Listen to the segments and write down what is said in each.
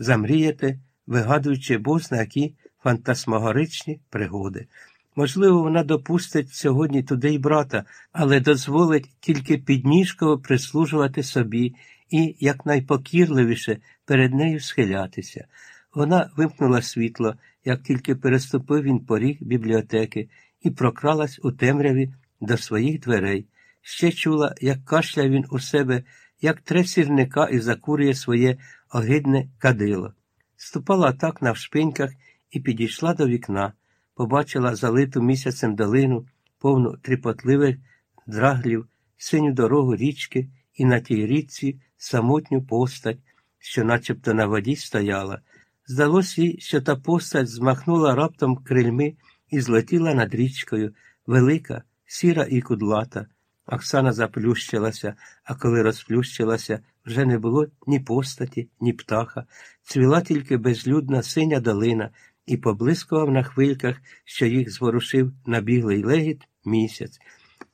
замріяти, вигадуючи бозна які фантасмагоричні пригоди. Можливо, вона допустить сьогодні туди й брата, але дозволить тільки підніжково прислужувати собі і якнайпокірливіше перед нею схилятися. Вона вимкнула світло, як тільки переступив він поріг бібліотеки, і прокралась у темряві до своїх дверей. Ще чула, як кашля він у себе, як тре сірника і закурює своє огидне кадило. Ступала так навшпиньках і підійшла до вікна, побачила залиту місяцем долину, повну тріпотливих драглів, синю дорогу річки і на тій річці самотню постать, що начебто на воді стояла. Здалося їй, що та постать змахнула раптом крильми і злетіла над річкою, велика, сіра і кудлата. Оксана заплющилася, а коли розплющилася, вже не було ні постаті, ні птаха, цвіла тільки безлюдна синя долина і поблискував на хвильках, що їх зворушив набіглий легіт місяць.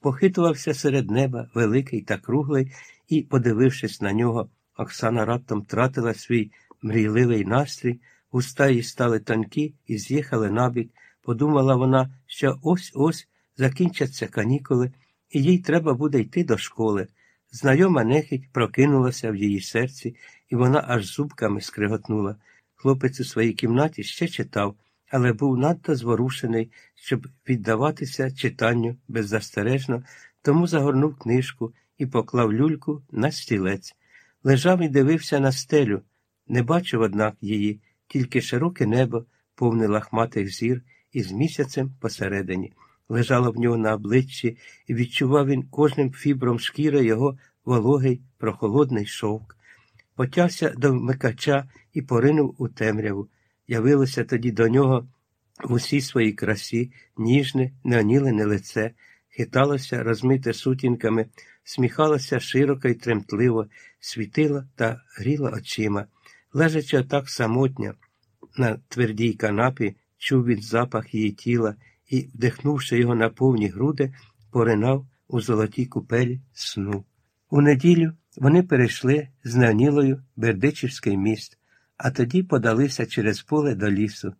Похитувався серед неба, великий та круглий, і, подивившись на нього, Оксана раптом тратила свій мрійливий настрій, уста їй стали тонкі і з'їхали набік. Подумала вона, що ось ось закінчаться канікули, і їй треба буде йти до школи. Знайома нехідь прокинулася в її серці, і вона аж зубками скриготнула. Хлопець у своїй кімнаті ще читав, але був надто зворушений, щоб віддаватися читанню беззастережно, тому загорнув книжку і поклав люльку на стілець. Лежав і дивився на стелю. Не бачив, однак, її, тільки широке небо, повне лахматих зір із місяцем посередині. Лежало в нього на обличчі, і відчував він кожним фібром шкіри його вологий, прохолодний шовк. Потягся до вмикача і поринув у темряву. Явилося тоді до нього в усій своїй красі, ніжне, неонілене лице, хиталося, розмите сутінками, сміхалося широко й тремтливо, світила та гріла очима. Лежачи отак самотня, на твердій канапі, чув він запах її тіла і, вдихнувши його на повні груди, поринав у золотій купелі сну. У неділю вони перейшли з Неонілою Бердичівський міст, а тоді подалися через поле до лісу.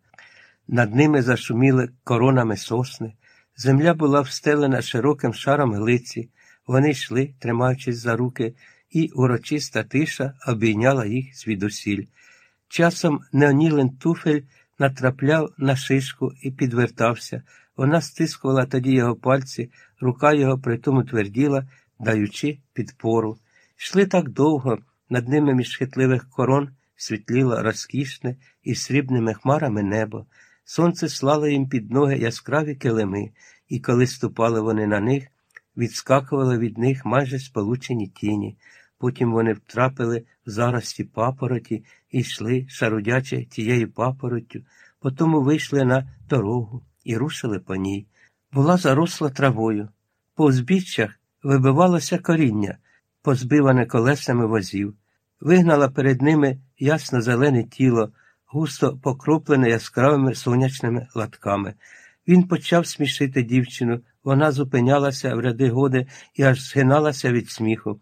Над ними зашуміли коронами сосни. Земля була встелена широким шаром глиці. Вони йшли, тримаючись за руки, і урочиста тиша обійняла їх звідусіль. Часом Неонілен туфель натрапляв на шишку і підвертався. Вона стискувала тоді його пальці, рука його при тому тверділа, даючи підпору. Йшли так довго, над ними між хитливих корон світліло розкішне і срібними хмарами небо. Сонце слало їм під ноги яскраві килими, і коли ступали вони на них, відскакували від них майже сполучені тіні. Потім вони втрапили в зарості папороті і йшли, шарудячи тією папороттю, потому вийшли на дорогу і рушили по ній. Була заросла травою. По узбіччях вибивалося коріння, позбиване колесами возів, вигнала перед ними ясно зелене тіло, густо покроплене яскравими сонячними латками. Він почав смішити дівчину, вона зупинялася в ряди годи і аж згиналася від сміху.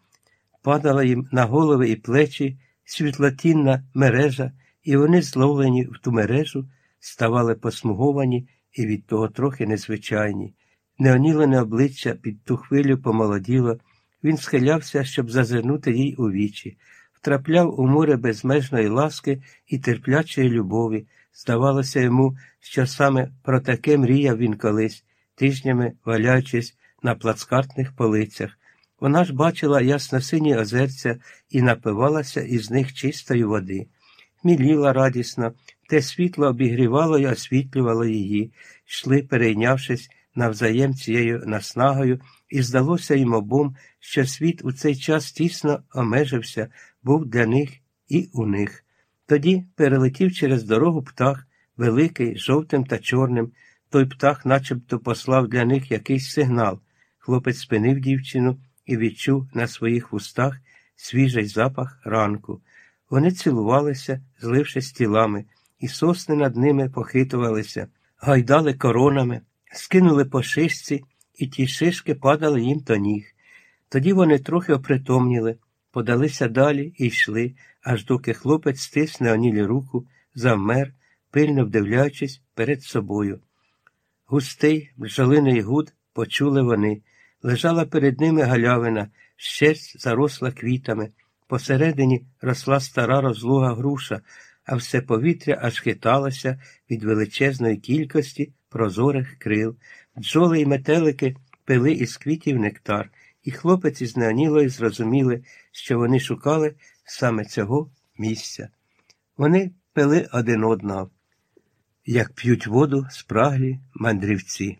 Падала їм на голови і плечі світлотінна мережа, і вони, зловлені в ту мережу, ставали посмуговані і від того трохи незвичайні. Неонілене обличчя під ту хвилю помолоділо, він схилявся, щоб зазирнути їй у вічі, втрапляв у море безмежної ласки і терплячої любові. Здавалося йому, що саме про таке мріяв він колись, тижнями валяючись на плацкартних полицях. Вона ж бачила ясно-сині озерця і напивалася із них чистої води. Міліла радісно, те світло обігрівало й освітлювало її, йшли, перейнявшись навзаєм цією наснагою, і здалося їм обом, що світ у цей час тісно омежився, був для них і у них. Тоді перелетів через дорогу птах, великий, жовтим та чорним. Той птах начебто послав для них якийсь сигнал. Хлопець спинив дівчину і відчув на своїх вустах свіжий запах ранку. Вони цілувалися, злившись тілами, і сосни над ними похитувалися, гойдали коронами, скинули по шишці, і ті шишки падали їм до ніг. Тоді вони трохи опритомніли, подалися далі і йшли, аж доки хлопець стис Неонілі руку, завмер, пильно вдивляючись перед собою. Густий, бджолиний гуд почули вони. Лежала перед ними галявина, вщерть заросла квітами. Посередині росла стара розлуга груша, а все повітря аж хиталося від величезної кількості прозорих крил. Бджоли й метелики пили із квітів нектар, і хлопець із Неонілою зрозуміли, що вони шукали саме цього місця. Вони пили один одного, як п'ють воду спраглі мандрівці.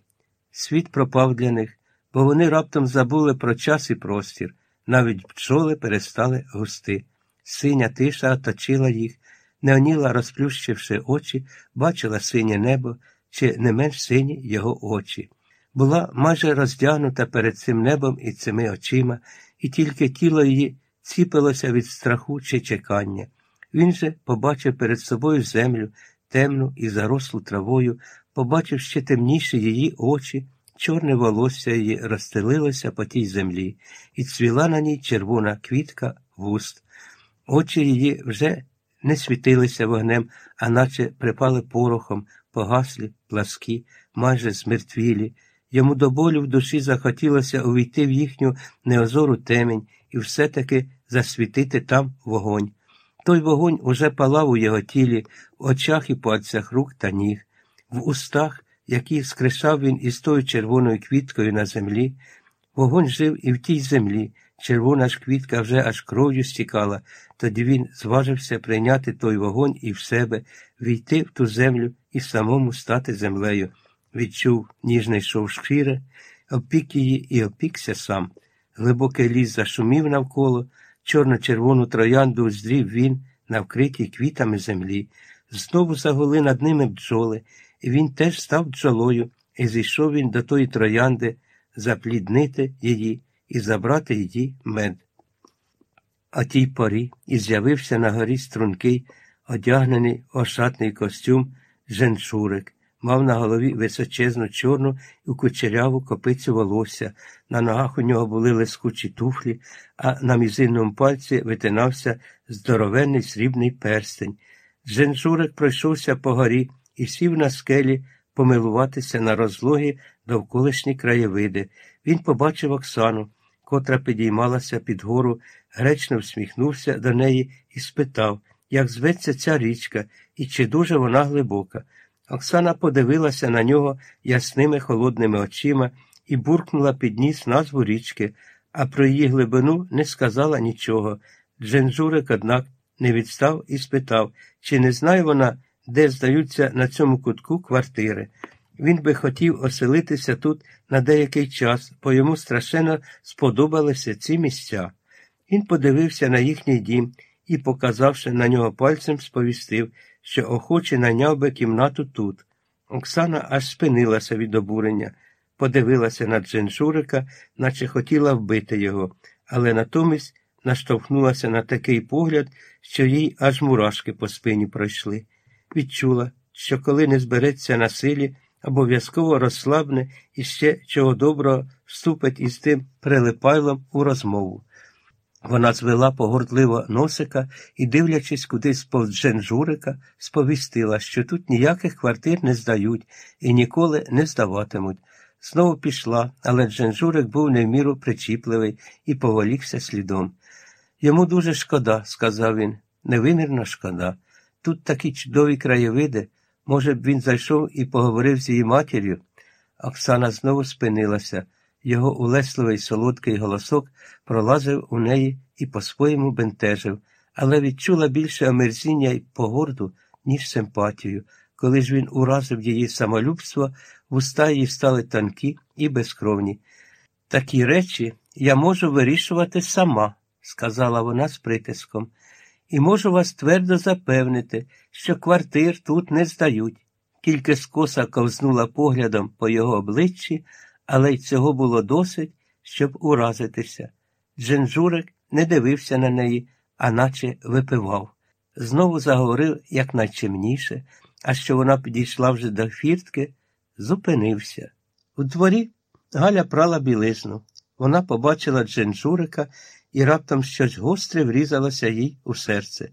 Світ пропав для них, бо вони раптом забули про час і простір, навіть пчоли перестали густи. Синя тиша оточила їх. Неоніла, розплющивши очі, бачила синє небо чи не менш сині його очі. Була майже роздягнута перед цим небом і цими очима, і тільки тіло її ціпилося від страху чи чекання. Він же побачив перед собою землю, темну і зарослу травою, побачив ще темніші її очі, чорне волосся її розстелилося по тій землі, і цвіла на ній червона квітка вуст. Очі її вже не світилися вогнем, а наче припали порохом, погаслі, пласкі, майже змертвілі. Йому до болю в душі захотілося увійти в їхню неозору темінь і все-таки засвітити там вогонь. Той вогонь уже палав у його тілі, в очах і пальцях рук та ніг, в устах, які скришав він із тою червоною квіткою на землі. Вогонь жив і в тій землі. Червона ж квітка вже аж кров'ю стікала, тоді він зважився прийняти той вогонь і в себе, війти в ту землю і самому стати землею. Відчув ніжний шов шкіри, опік її і опікся сам. Глибокий ліс зашумів навколо, чорно-червону троянду уздрів він на вкритій квітами землі. Знову загули над ними бджоли, і він теж став бджолою, і зійшов він до тої троянди запліднити її і забрати її мед. А тій порі і з'явився на горі стрункий, одягнений ошатний костюм, женшурик, мав на голові височезну чорну і кучеряву копицю волосся, на ногах у нього були лискучі туфлі, а на мізинному пальці витинався здоровенний срібний перстень. Дженжурик пройшовся по горі і сів на скелі помилуватися на розлогі довколишні краєвиди. Він побачив Оксану, котра підіймалася під гору, гречно всміхнувся до неї і спитав, як зветься ця річка і чи дуже вона глибока. Оксана подивилася на нього ясними холодними очима і буркнула під ніс назву річки, а про її глибину не сказала нічого. Дженжурик, однак, не відстав і спитав, чи не знає вона, де здаються на цьому кутку квартири. Він би хотів оселитися тут на деякий час, бо йому страшенно сподобалися ці місця. Він подивився на їхній дім і, показавши на нього пальцем, сповістив, що охоче наняв би кімнату тут. Оксана аж спинилася від обурення, подивилася на Дженшурика, наче хотіла вбити його, але натомість наштовхнулася на такий погляд, що їй аж мурашки по спині пройшли. Відчула, що коли не збереться на силі, обов'язково розслабне і ще чого доброго вступить із тим прилипайлом у розмову. Вона звела погордливо носика і, дивлячись кудись повз Журика, сповістила, що тут ніяких квартир не здають і ніколи не здаватимуть. Знову пішла, але Дженжурик був не в міру причіпливий і поволікся слідом. Йому дуже шкода, сказав він, невимірно шкода. Тут такі чудові краєвиди. Може б, він зайшов і поговорив з її матір'ю. Оксана знову спинилася. Його улесливий солодкий голосок пролазив у неї і по-своєму бентежив, але відчула більше омерзіння й погорду, ніж симпатію. Коли ж він уразив її самолюбство, вуста її стали тонкі і безкровні. Такі речі я можу вирішувати сама, сказала вона з притиском і можу вас твердо запевнити, що квартир тут не здають. Тільки скоса ковзнула поглядом по його обличчі, але й цього було досить, щоб уразитися. Дженжурик не дивився на неї, а наче випивав. Знову заговорив якнайчимніше, а що вона підійшла вже до фіртки, зупинився. У дворі Галя прала білизну. Вона побачила Дженжурика і раптом щось гостре врізалося їй у серце.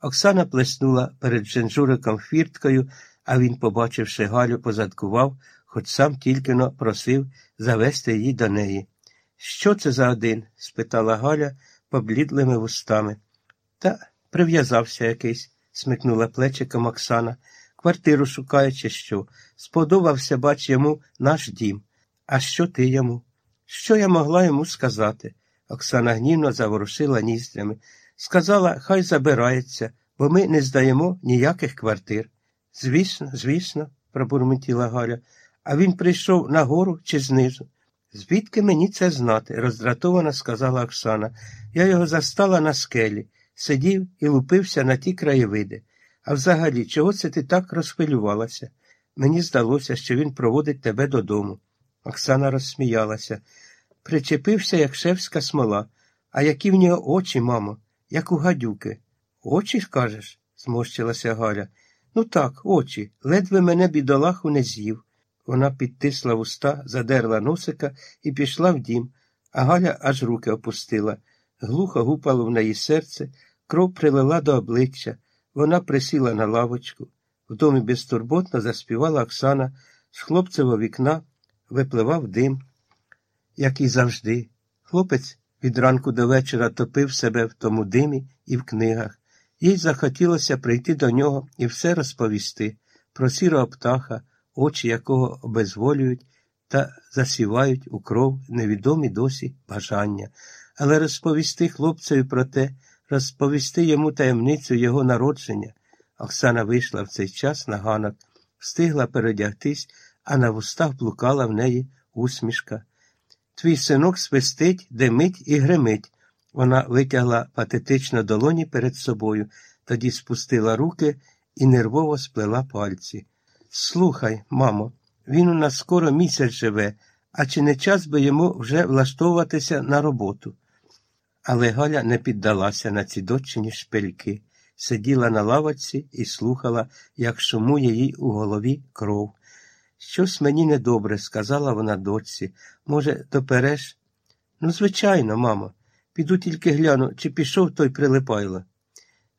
Оксана плеснула перед Дженжуриком фірткою, а він, побачивши Галю, позадкував, хоч сам тільки но просив завести її до неї. Що це за один? спитала Галя поблідлими вустами. Та прив'язався якийсь, смикнула плечиком Оксана. Квартиру шукає, чи що. Сподобався, бач, йому наш дім. А що ти йому? Що я могла йому сказати? Оксана гнівно заворушила ніздрями. Сказала, хай забирається, бо ми не здаємо ніяких квартир. Звісно, звісно, пробурмотіла Галя. А він прийшов нагору чи знизу. Звідки мені це знати? роздратовано сказала Оксана. Я його застала на скелі, сидів і лупився на ті краєвиди. А взагалі, чого це ти так розхвилювалася? Мені здалося, що він проводить тебе додому. Оксана розсміялася. Причепився, як шевська смола. А які в нього очі, мамо, як у гадюки. Очі, кажеш? зморщилася Галя. Ну так, очі. Ледве мене бідолаху не з'їв. Вона підтисла вуста, задерла носика і пішла в дім, а Галя аж руки опустила. Глухо гупало в неї серце, кров прилила до обличчя. Вона присіла на лавочку. В домі безтурботно заспівала Оксана, з хлопцевого вікна випливав дим, як і завжди. Хлопець від ранку до вечора топив себе в тому димі і в книгах. Їй захотілося прийти до нього і все розповісти про сірого птаха, очі якого обезволюють та засівають у кров невідомі досі бажання, але розповісти хлопцеві про те, розповісти йому таємницю його народження. Оксана вийшла в цей час на ганок, встигла передягтись, а на вустах блукала в неї усмішка. Твій синок свистить, димить і гримить. Вона витягла патетично долоні перед собою, тоді спустила руки і нервово сплела пальці. Слухай, мамо, він у нас скоро місяць живе, а чи не час би йому вже влаштовуватися на роботу? Але Галя не піддалася на ці дочині шпильки, сиділа на лавочці і слухала, як шумує їй у голові кров. Щось мені недобре, сказала вона дочці. Може, допереш? Ну, звичайно, мамо. Піду тільки гляну, чи пішов той прилипайло.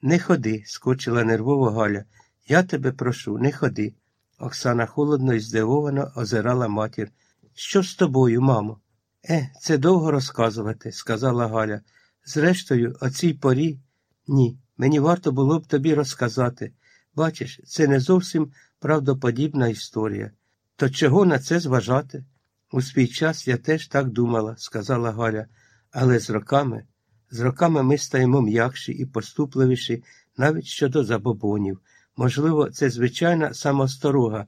Не ходи, скочила нервово Галя. Я тебе прошу, не ходи. Оксана холодно і здивовано озирала матір. Що з тобою, мамо? Е, це довго розказувати, сказала Галя. Зрештою, о цій порі ні. Мені варто було б тобі розказати. Бачиш, це не зовсім правдоподібна історія. То чого на це зважати? У свій час я теж так думала, сказала Галя, але з роками, з роками ми стаємо м'якші і поступливіші навіть щодо забобонів. Можливо, це звичайна самосторога,